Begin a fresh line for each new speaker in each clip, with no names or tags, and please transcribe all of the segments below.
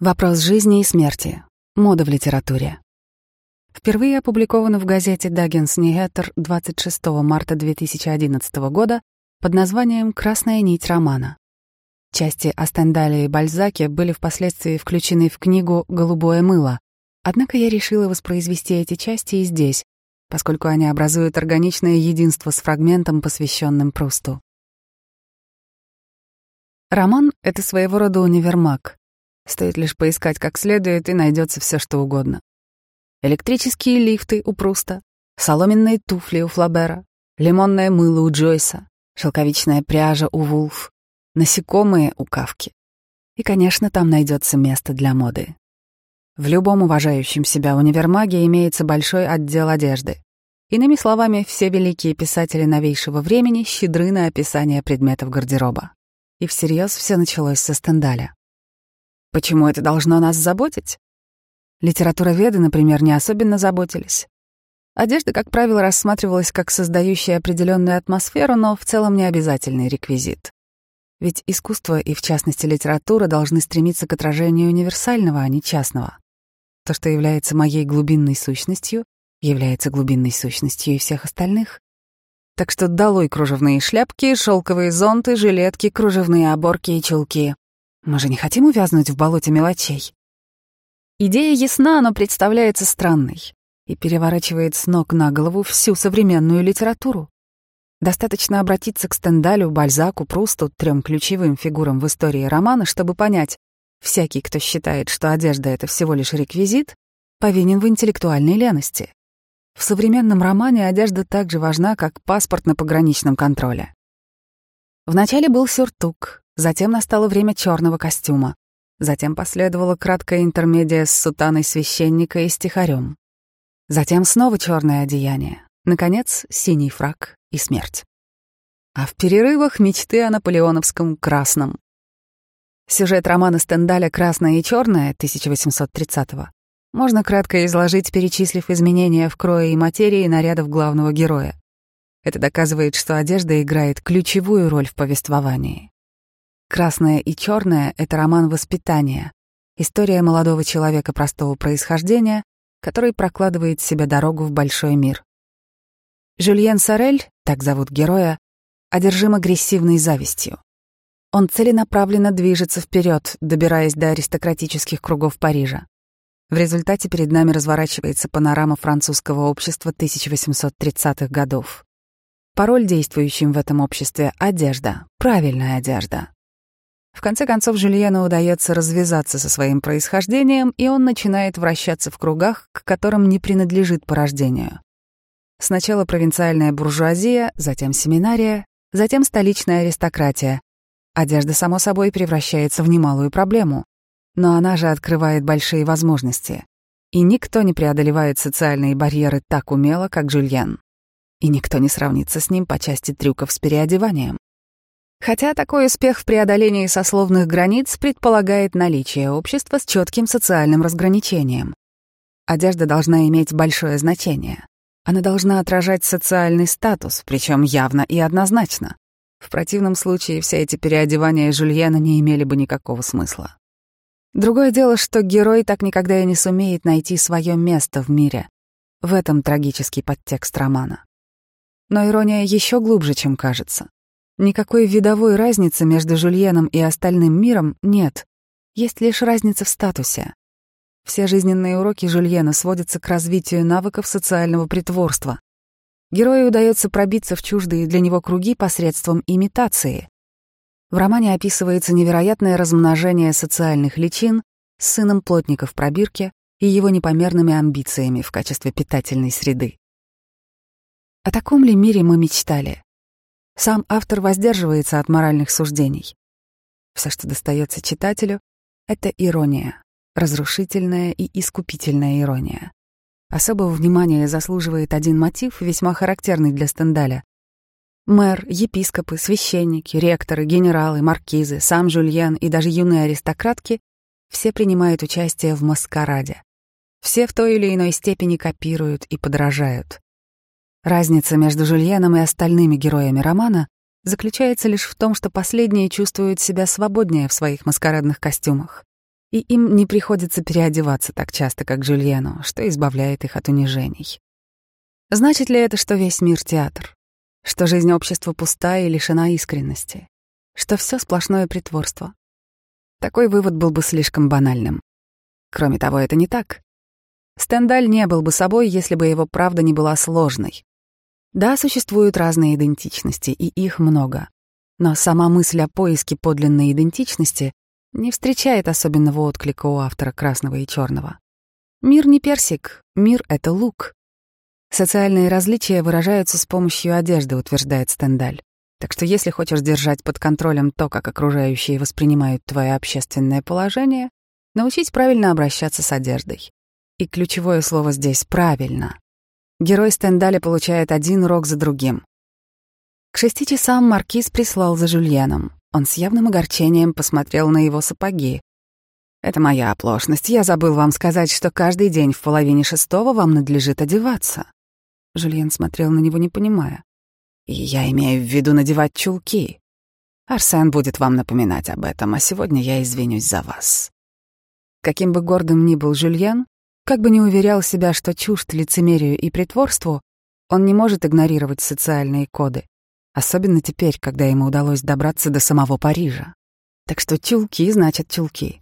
Вопрос жизни и смерти. Мода в литературе. Впервые опубликовано в газете «Даггинс Ньюэттер» 26 марта 2011 года под названием «Красная нить романа». Части о Стендале и Бальзаке были впоследствии включены в книгу «Голубое мыло», однако я решила воспроизвести эти части и здесь, поскольку они образуют органичное единство с фрагментом, посвященным Прусту. Роман — это своего рода универмаг. Стоит лишь поискать как следует, и найдется все, что угодно. Электрические лифты у Пруста, соломенные туфли у Флабера, лимонное мыло у Джойса, шелковичная пряжа у Вулф, насекомые у Кавки. И, конечно, там найдется место для моды. В любом уважающем себя универмаге имеется большой отдел одежды. Иными словами, все великие писатели новейшего времени щедры на описание предметов гардероба. И всерьез все началось со Стендаля. Почему это должно нас заботить? Литературоведы, например, не особенно заботились. Одежда, как правило, рассматривалась как создающая определенную атмосферу, но в целом не обязательный реквизит. Ведь искусство и, в частности, литература должны стремиться к отражению универсального, а не частного. То, что является моей глубинной сущностью, является глубинной сущностью и всех остальных. Так что долой кружевные шляпки, шелковые зонты, жилетки, кружевные оборки и чулки. Мы же не хотим увязнуть в болоте мелочей. Идея ясна, но представляется странной и переворачивает с ног на голову всю современную литературу. Достаточно обратиться к Стендалю, Бальзаку, Прусту, трем ключевым фигурам в истории романа, чтобы понять, всякий, кто считает, что одежда — это всего лишь реквизит, повинен в интеллектуальной лености. В современном романе одежда так же важна, как паспорт на пограничном контроле. Вначале был сюртук, Затем настало время черного костюма. Затем последовала краткая интермедия с сутаной священника и стихарем. Затем снова черное одеяние. Наконец, синий фраг и смерть. А в перерывах мечты о наполеоновском красном. Сюжет романа Стендаля «Красное и черное» 1830-го можно кратко изложить, перечислив изменения в крое и материи нарядов главного героя. Это доказывает, что одежда играет ключевую роль в повествовании. «Красное и черное» — это роман воспитания, история молодого человека простого происхождения, который прокладывает себе дорогу в большой мир. Жюльен Сорель, так зовут героя, одержим агрессивной завистью. Он целенаправленно движется вперед, добираясь до аристократических кругов Парижа. В результате перед нами разворачивается панорама французского общества 1830-х годов. Пароль, действующим в этом обществе — одежда, правильная одежда. В конце концов, Жюльену удается развязаться со своим происхождением, и он начинает вращаться в кругах, к которым не принадлежит по рождению. Сначала провинциальная буржуазия, затем семинария, затем столичная аристократия. Одежда, само собой, превращается в немалую проблему, но она же открывает большие возможности. И никто не преодолевает социальные барьеры так умело, как Жюльен. И никто не сравнится с ним по части трюков с переодеванием. Хотя такой успех в преодолении сословных границ предполагает наличие общества с четким социальным разграничением. Одежда должна иметь большое значение. Она должна отражать социальный статус, причем явно и однозначно. В противном случае все эти переодевания Жульена не имели бы никакого смысла. Другое дело, что герой так никогда и не сумеет найти свое место в мире. В этом трагический подтекст романа. Но ирония еще глубже, чем кажется. Никакой видовой разницы между Жульеном и остальным миром нет. Есть лишь разница в статусе. Все жизненные уроки Жульена сводятся к развитию навыков социального притворства. Герою удается пробиться в чуждые для него круги посредством имитации. В романе описывается невероятное размножение социальных личин с сыном плотника в пробирке и его непомерными амбициями в качестве питательной среды. О таком ли мире мы мечтали? Сам автор воздерживается от моральных суждений. Все, что достается читателю, — это ирония, разрушительная и искупительная ирония. Особого внимания заслуживает один мотив, весьма характерный для Стендаля. Мэр, епископы, священники, ректоры, генералы, маркизы, сам Жюльен и даже юные аристократки все принимают участие в маскараде. Все в той или иной степени копируют и подражают. Разница между Жульеном и остальными героями романа заключается лишь в том, что последние чувствуют себя свободнее в своих маскарадных костюмах. и им не приходится переодеваться так часто, как Жюльену, что избавляет их от унижений. Значит ли это, что весь мир — театр? Что жизнь общества пуста и лишена искренности? Что все сплошное притворство? Такой вывод был бы слишком банальным. Кроме того, это не так. Стендаль не был бы собой, если бы его правда не была сложной. Да, существуют разные идентичности, и их много. Но сама мысль о поиске подлинной идентичности не встречает особенного отклика у автора красного и черного. Мир не персик, мир — это лук. Социальные различия выражаются с помощью одежды, утверждает Стендаль. Так что если хочешь держать под контролем то, как окружающие воспринимают твое общественное положение, научись правильно обращаться с одеждой. И ключевое слово здесь «правильно». Герой Стендаля получает один урок за другим. К шести часам Маркиз прислал за Жюльеном. Он с явным огорчением посмотрел на его сапоги. «Это моя оплошность. Я забыл вам сказать, что каждый день в половине шестого вам надлежит одеваться». Жюльен смотрел на него, не понимая. «И я имею в виду надевать чулки. Арсен будет вам напоминать об этом, а сегодня я извинюсь за вас». Каким бы гордым ни был Жюльен, как бы ни уверял себя, что чужд лицемерию и притворству, он не может игнорировать социальные коды. Особенно теперь, когда ему удалось добраться до самого Парижа. Так что чулки значат чулки.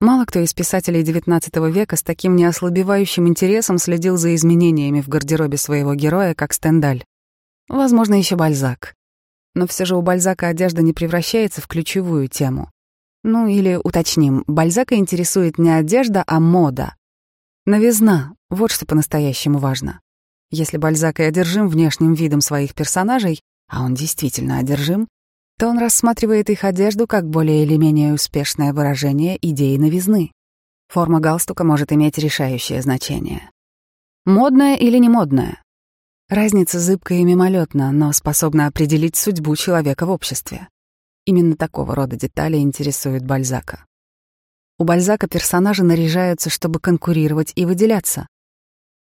Мало кто из писателей XIX века с таким неослабевающим интересом следил за изменениями в гардеробе своего героя, как Стендаль. Возможно, еще Бальзак. Но все же у Бальзака одежда не превращается в ключевую тему. Ну или, уточним, Бальзака интересует не одежда, а мода. Новизна — вот что по-настоящему важно. Если Бальзак и одержим внешним видом своих персонажей, а он действительно одержим, то он рассматривает их одежду как более или менее успешное выражение идеи новизны. Форма галстука может иметь решающее значение. Модная или не модная? Разница зыбкая и мимолетна, но способна определить судьбу человека в обществе. Именно такого рода детали интересуют Бальзака. У Бальзака персонажи наряжаются, чтобы конкурировать и выделяться.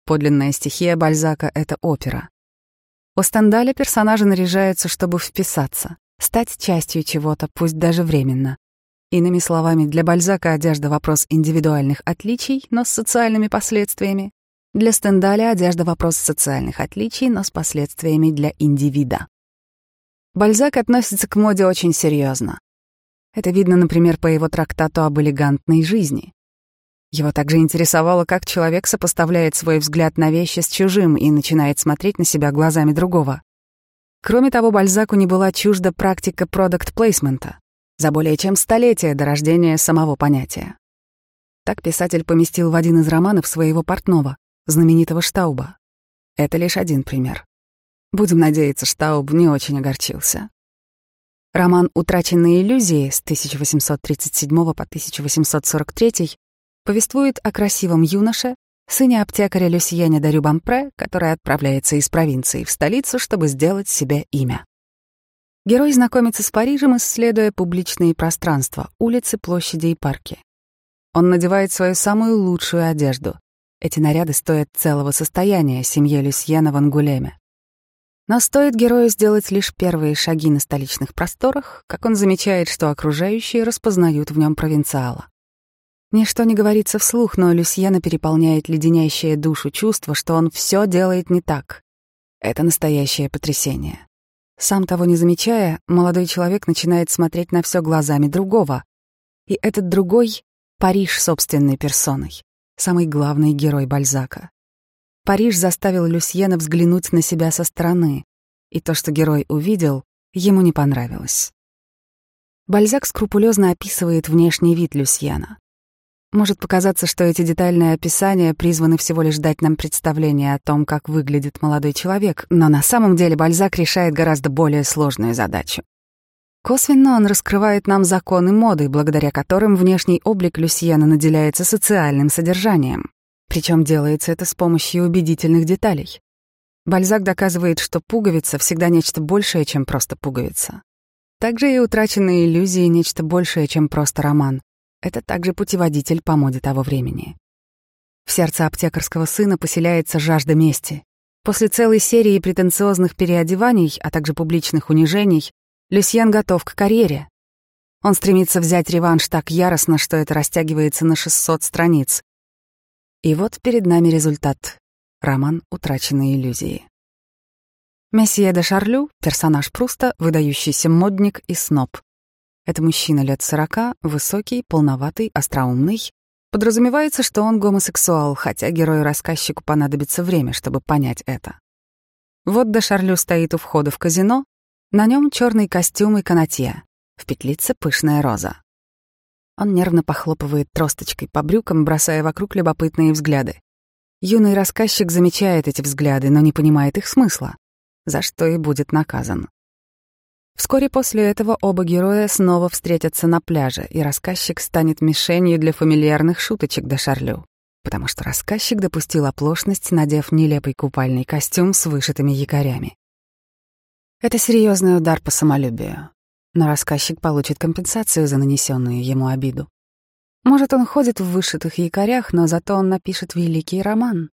Подлинная стихия Бальзака — это опера. У Стендаля персонажи наряжаются, чтобы вписаться, стать частью чего-то, пусть даже временно. Иными словами, для Бальзака одежда — вопрос индивидуальных отличий, но с социальными последствиями. Для Стендаля одежда — вопрос социальных отличий, но с последствиями для индивида. Бальзак относится к моде очень серьезно. Это видно, например, по его трактату об элегантной жизни. Его также интересовало, как человек сопоставляет свой взгляд на вещи с чужим и начинает смотреть на себя глазами другого. Кроме того, Бальзаку не была чужда практика продукт-плейсмента за более чем столетие до рождения самого понятия. Так писатель поместил в один из романов своего портного, знаменитого Штауба. Это лишь один пример. Будем надеяться, Штауб не очень огорчился. Роман «Утраченные иллюзии» с 1837 по 1843 повествует о красивом юноше, сыне аптекаря Люсьене де Рюбампре, который отправляется из провинции в столицу, чтобы сделать себе имя. Герой знакомится с Парижем, исследуя публичные пространства, улицы, площади и парки. Он надевает свою самую лучшую одежду. Эти наряды стоят целого состояния семье Люсьена в Ангулеме. Но стоит герою сделать лишь первые шаги на столичных просторах, как он замечает, что окружающие распознают в нем провинциала. Ничто не говорится вслух, но Люсьена переполняет леденящее душу чувство, что он все делает не так. Это настоящее потрясение. Сам того не замечая, молодой человек начинает смотреть на все глазами другого. И этот другой — Париж собственной персоной, самый главный герой Бальзака. Париж заставил Люсьена взглянуть на себя со стороны, и то, что герой увидел, ему не понравилось. Бальзак скрупулезно описывает внешний вид Люсьена. Может показаться, что эти детальные описания призваны всего лишь дать нам представление о том, как выглядит молодой человек, но на самом деле Бальзак решает гораздо более сложную задачу. Косвенно он раскрывает нам законы моды, благодаря которым внешний облик Люсьена наделяется социальным содержанием. Причем делается это с помощью убедительных деталей. Бальзак доказывает, что пуговица всегда нечто большее, чем просто пуговица. Также и утраченные иллюзии — нечто большее, чем просто роман. Это также путеводитель по моде того времени. В сердце аптекарского сына поселяется жажда мести. После целой серии претенциозных переодеваний, а также публичных унижений, Люсьен готов к карьере. Он стремится взять реванш так яростно, что это растягивается на 600 страниц. И вот перед нами результат. Роман «Утраченные иллюзии». Месье де Шарлю — персонаж Пруста, выдающийся модник и сноб. Это мужчина лет сорока, высокий, полноватый, остроумный. Подразумевается, что он гомосексуал, хотя герою-рассказчику понадобится время, чтобы понять это. Вот де Шарлю стоит у входа в казино, на нем черный костюм и канатье, в петлице пышная роза. Он нервно похлопывает тросточкой по брюкам, бросая вокруг любопытные взгляды. Юный рассказчик замечает эти взгляды, но не понимает их смысла, за что и будет наказан. Вскоре после этого оба героя снова встретятся на пляже, и рассказчик станет мишенью для фамильярных шуточек до Шарлю, потому что рассказчик допустил оплошность, надев нелепый купальный костюм с вышитыми якорями. Это серьезный удар по самолюбию но рассказчик получит компенсацию за нанесенную ему обиду. Может, он ходит в вышитых якорях, но зато он напишет великий роман.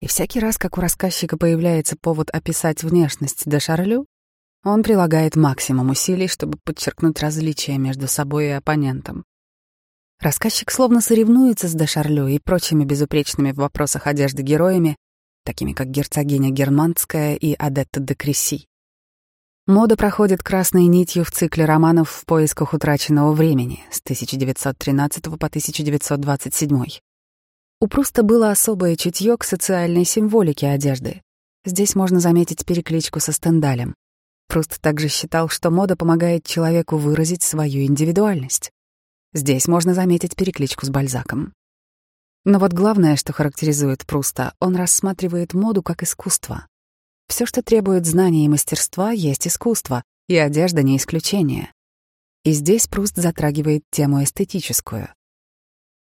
И всякий раз, как у рассказчика появляется повод описать внешность де Шарлю, он прилагает максимум усилий, чтобы подчеркнуть различия между собой и оппонентом. Рассказчик словно соревнуется с де Шарлю и прочими безупречными в вопросах одежды героями, такими как герцогиня Германская и Адетта де Кресси. Мода проходит красной нитью в цикле романов «В поисках утраченного времени» с 1913 по 1927. У Пруста было особое чутье к социальной символике одежды. Здесь можно заметить перекличку со Стендалем. Пруст также считал, что мода помогает человеку выразить свою индивидуальность. Здесь можно заметить перекличку с Бальзаком. Но вот главное, что характеризует Пруста, он рассматривает моду как искусство. Все, что требует знания и мастерства, есть искусство, и одежда не исключение. И здесь Пруст затрагивает тему эстетическую.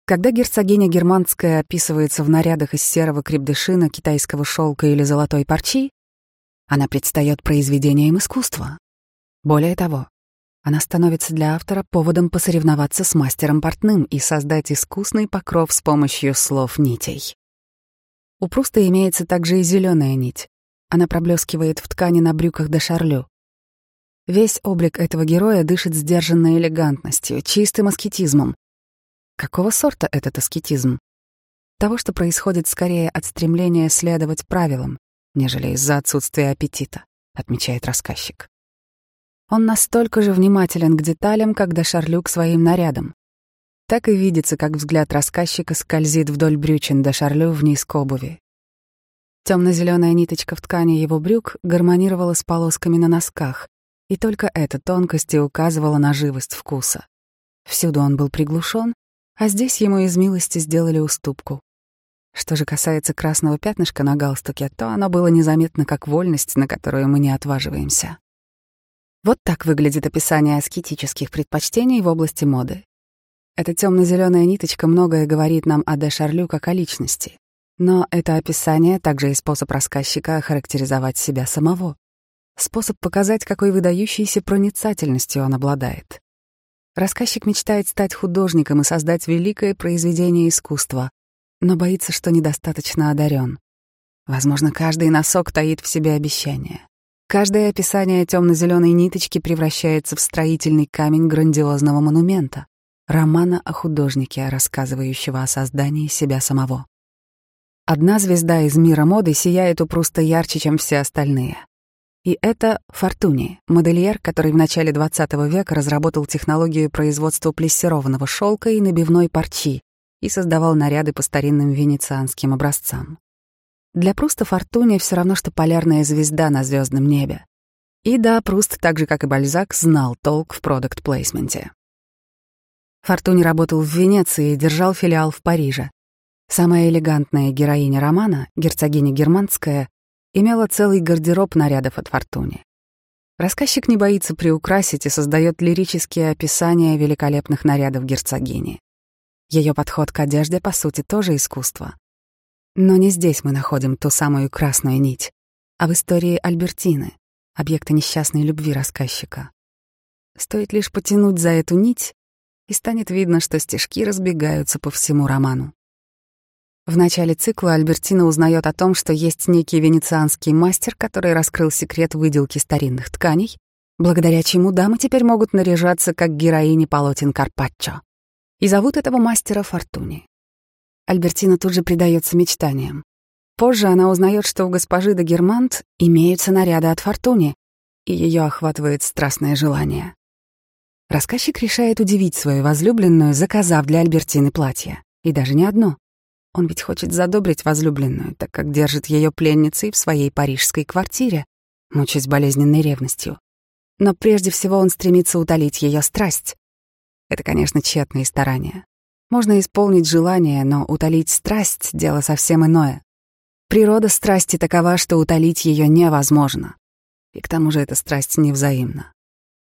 Когда герцогиня германская описывается в нарядах из серого крепдышина, китайского шелка или золотой парчи, она предстает произведением искусства. Более того, она становится для автора поводом посоревноваться с мастером портным и создать искусный покров с помощью слов нитей. У Пруста имеется также и зеленая нить, она проблескивает в ткани на брюках до шарлю. Весь облик этого героя дышит сдержанной элегантностью, чистым аскетизмом. Какого сорта этот аскетизм? Того, что происходит скорее от стремления следовать правилам, нежели из-за отсутствия аппетита, отмечает рассказчик. Он настолько же внимателен к деталям, когда Шарлю к своим нарядам. Так и видится, как взгляд рассказчика скользит вдоль брючин до Шарлю вниз к обуви, Темно-зеленая ниточка в ткани его брюк гармонировала с полосками на носках, и только эта тонкость и указывала на живость вкуса. Всюду он был приглушен, а здесь ему из милости сделали уступку. Что же касается красного пятнышка на галстуке, то оно было незаметно как вольность, на которую мы не отваживаемся. Вот так выглядит описание аскетических предпочтений в области моды. Эта темно-зеленая ниточка многое говорит нам о Де Шарлю как о личности. Но это описание также и способ рассказчика охарактеризовать себя самого. Способ показать, какой выдающейся проницательностью он обладает. Рассказчик мечтает стать художником и создать великое произведение искусства, но боится, что недостаточно одарен. Возможно, каждый носок таит в себе обещание. Каждое описание темно-зеленой ниточки превращается в строительный камень грандиозного монумента, романа о художнике, рассказывающего о создании себя самого. Одна звезда из мира моды сияет у Пруста ярче, чем все остальные. И это Фортуни, модельер, который в начале XX века разработал технологию производства плессированного шелка и набивной парчи и создавал наряды по старинным венецианским образцам. Для Пруста Фортуни все равно, что полярная звезда на звездном небе. И да, Пруст, так же как и Бальзак, знал толк в продукт-плейсменте. Фортуни работал в Венеции и держал филиал в Париже. Самая элегантная героиня романа, герцогиня Германская, имела целый гардероб нарядов от Фортуни. Рассказчик не боится приукрасить и создает лирические описания великолепных нарядов герцогини. Ее подход к одежде, по сути, тоже искусство. Но не здесь мы находим ту самую красную нить, а в истории Альбертины, объекта несчастной любви рассказчика. Стоит лишь потянуть за эту нить, и станет видно, что стежки разбегаются по всему роману. В начале цикла Альбертина узнает о том, что есть некий венецианский мастер, который раскрыл секрет выделки старинных тканей благодаря чему дамы теперь могут наряжаться как героини полотен Карпаччо. И зовут этого мастера Фортуни. Альбертина тут же предается мечтаниям. Позже она узнает, что у госпожи де Германт имеются наряды от Фортуни, и ее охватывает страстное желание. Рассказчик решает удивить свою возлюбленную, заказав для Альбертины платье. И даже не одно. Он ведь хочет задобрить возлюбленную, так как держит ее пленницей в своей парижской квартире, мучаясь болезненной ревностью. Но прежде всего он стремится утолить ее страсть. Это, конечно, тщетные старания. Можно исполнить желание, но утолить страсть — дело совсем иное. Природа страсти такова, что утолить ее невозможно. И к тому же эта страсть невзаимна.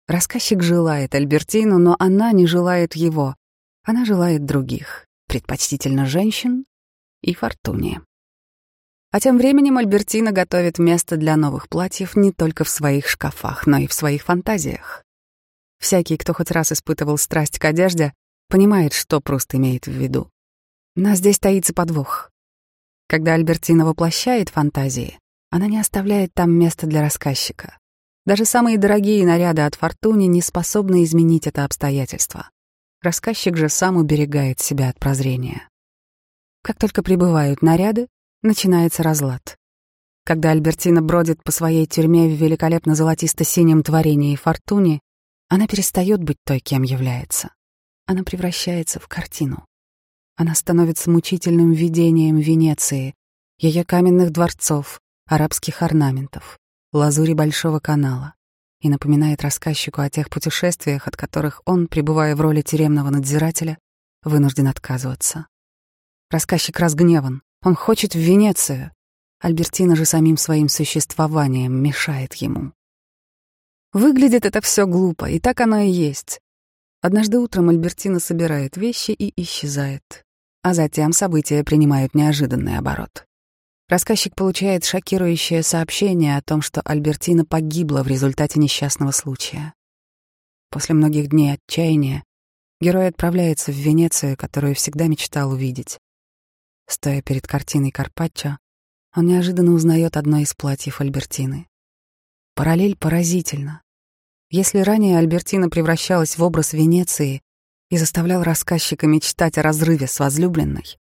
Рассказчик желает Альбертину, но она не желает его. Она желает других, предпочтительно женщин и Фортуне. А тем временем Альбертина готовит место для новых платьев не только в своих шкафах, но и в своих фантазиях. Всякий, кто хоть раз испытывал страсть к одежде, понимает, что Пруст имеет в виду. Но здесь таится подвох. Когда Альбертина воплощает фантазии, она не оставляет там места для рассказчика. Даже самые дорогие наряды от Фортуни не способны изменить это обстоятельство. Рассказчик же сам уберегает себя от прозрения. Как только прибывают наряды, начинается разлад. Когда Альбертина бродит по своей тюрьме в великолепно золотисто-синем творении Фортуни, она перестает быть той, кем является. Она превращается в картину. Она становится мучительным видением Венеции, ее каменных дворцов, арабских орнаментов, лазури Большого канала и напоминает рассказчику о тех путешествиях, от которых он, пребывая в роли тюремного надзирателя, вынужден отказываться. Рассказчик разгневан. Он хочет в Венецию. Альбертина же самим своим существованием мешает ему. Выглядит это все глупо, и так оно и есть. Однажды утром Альбертина собирает вещи и исчезает. А затем события принимают неожиданный оборот. Рассказчик получает шокирующее сообщение о том, что Альбертина погибла в результате несчастного случая. После многих дней отчаяния герой отправляется в Венецию, которую всегда мечтал увидеть. Стоя перед картиной Карпаччо, он неожиданно узнает одно из платьев Альбертины. Параллель поразительна. Если ранее Альбертина превращалась в образ Венеции и заставлял рассказчика мечтать о разрыве с возлюбленной,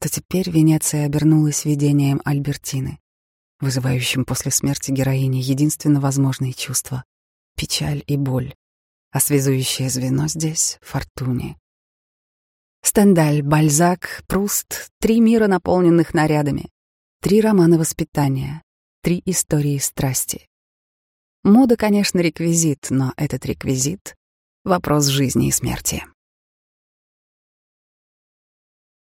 то теперь Венеция обернулась видением Альбертины, вызывающим после смерти героини единственно возможные чувства — печаль и боль, а связующее звено здесь — Фортуни. Стендаль, Бальзак, Пруст — три мира, наполненных нарядами, три романа воспитания, три истории страсти. Мода, конечно, реквизит, но этот реквизит — вопрос жизни и смерти.